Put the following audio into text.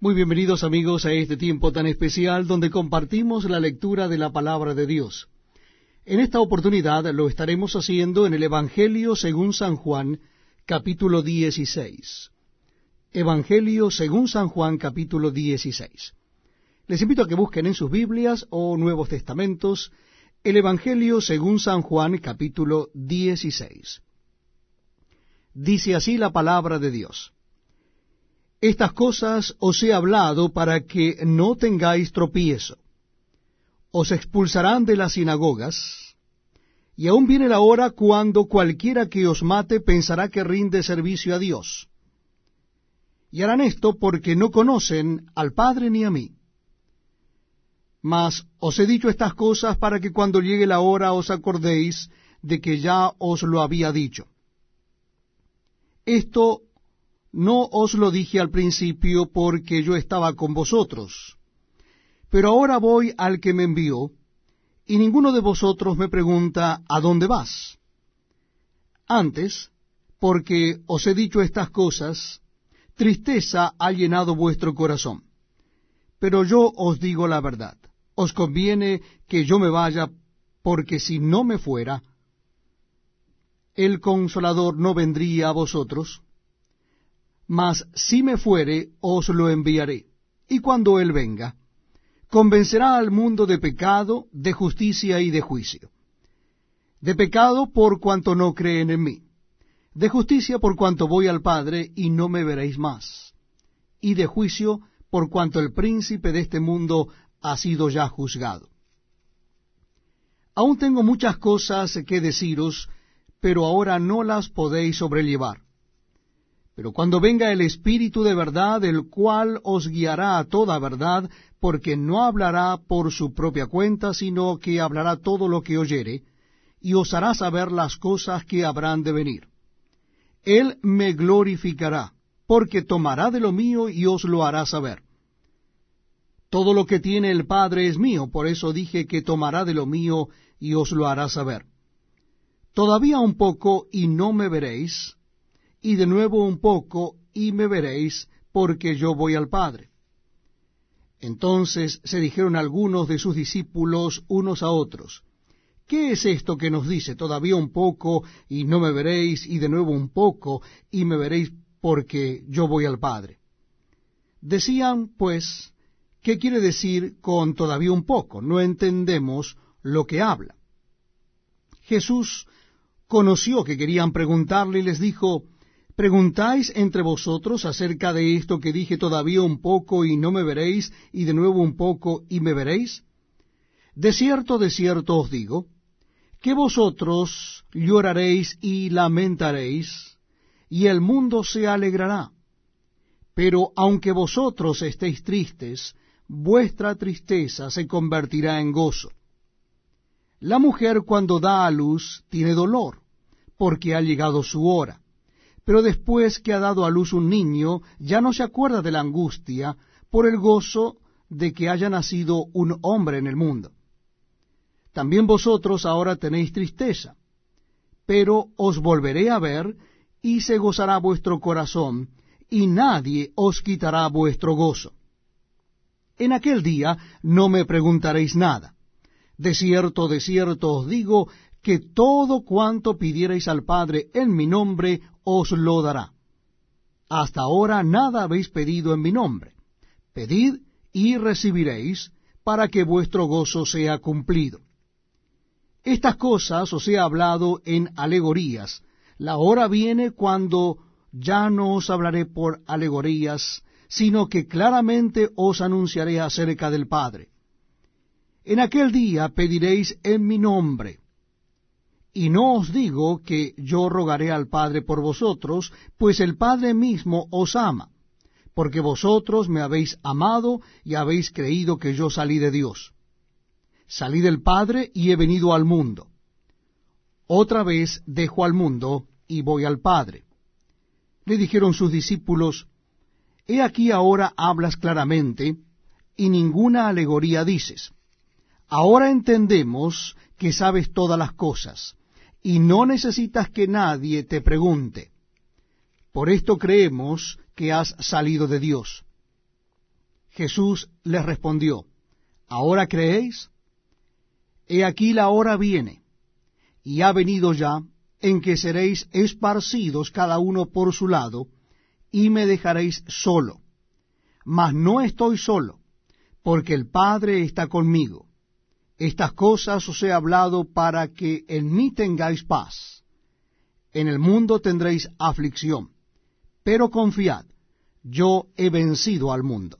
Muy bienvenidos amigos a este tiempo tan especial donde compartimos la lectura de la palabra de Dios. En esta oportunidad lo estaremos haciendo en el Evangelio según San Juan, capítulo 16. Evangelio según San Juan, capítulo 16. Les invito a que busquen en sus Biblias o Nuevos Testamentos el Evangelio según San Juan, capítulo 16. Dice así la palabra de Dios. Estas cosas os he hablado para que no tengáis tropiezo. Os expulsarán de las sinagogas, y aún viene la hora cuando cualquiera que os mate pensará que rinde servicio a Dios. Y harán esto porque no conocen al Padre ni a mí. Mas os he dicho estas cosas para que cuando llegue la hora os acordéis de que ya os lo había dicho. Esto no os lo dije al principio porque yo estaba con vosotros. Pero ahora voy al que me envió, y ninguno de vosotros me pregunta, ¿a dónde vas? Antes, porque os he dicho estas cosas, tristeza ha llenado vuestro corazón. Pero yo os digo la verdad, os conviene que yo me vaya, porque si no me fuera, el consolador no vendría a vosotros, mas si me fuere, os lo enviaré. Y cuando él venga, convencerá al mundo de pecado, de justicia y de juicio. De pecado por cuanto no creen en mí. De justicia por cuanto voy al Padre y no me veréis más. Y de juicio por cuanto el príncipe de este mundo ha sido ya juzgado. Aún tengo muchas cosas que deciros, pero ahora no las podéis sobrellevar. Pero cuando venga el Espíritu de verdad, el cual os guiará a toda verdad, porque no hablará por su propia cuenta, sino que hablará todo lo que oyere, y os hará saber las cosas que habrán de venir. Él me glorificará, porque tomará de lo mío y os lo hará saber. Todo lo que tiene el Padre es mío, por eso dije que tomará de lo mío y os lo hará saber. Todavía un poco y no me veréis, y de nuevo un poco, y me veréis, porque yo voy al Padre. Entonces se dijeron algunos de sus discípulos unos a otros, ¿qué es esto que nos dice? Todavía un poco, y no me veréis, y de nuevo un poco, y me veréis, porque yo voy al Padre. Decían, pues, ¿qué quiere decir con todavía un poco? No entendemos lo que habla. Jesús conoció que querían preguntarle y les dijo, ¿Preguntáis entre vosotros acerca de esto que dije todavía un poco y no me veréis, y de nuevo un poco y me veréis? De cierto, de cierto os digo, que vosotros lloraréis y lamentaréis, y el mundo se alegrará. Pero aunque vosotros estéis tristes, vuestra tristeza se convertirá en gozo. La mujer cuando da a luz tiene dolor, porque ha llegado su hora pero después que ha dado a luz un niño, ya no se acuerda de la angustia por el gozo de que haya nacido un hombre en el mundo. También vosotros ahora tenéis tristeza, pero os volveré a ver, y se gozará vuestro corazón, y nadie os quitará vuestro gozo. En aquel día no me preguntaréis nada. De cierto, de cierto os digo que todo cuanto pidierais al Padre en mi nombre os lo dará. Hasta ahora nada habéis pedido en mi nombre. Pedid y recibiréis, para que vuestro gozo sea cumplido. Estas cosas os he hablado en alegorías. La hora viene cuando ya no os hablaré por alegorías, sino que claramente os anunciaré acerca del Padre. En aquel día pediréis en mi nombre, y no os digo que yo rogaré al Padre por vosotros, pues el Padre mismo os ama, porque vosotros me habéis amado y habéis creído que yo salí de Dios. Salí del Padre y he venido al mundo. Otra vez dejo al mundo y voy al Padre. Le dijeron sus discípulos, He aquí ahora hablas claramente, y ninguna alegoría dices. Ahora entendemos que sabes todas las cosas y no necesitas que nadie te pregunte. Por esto creemos que has salido de Dios. Jesús les respondió, ¿ahora creéis? He aquí la hora viene, y ha venido ya, en que seréis esparcidos cada uno por su lado, y me dejaréis solo. Mas no estoy solo, porque el Padre está conmigo. Estas cosas os he hablado para que en mí tengáis paz. En el mundo tendréis aflicción, pero confiad, yo he vencido al mundo.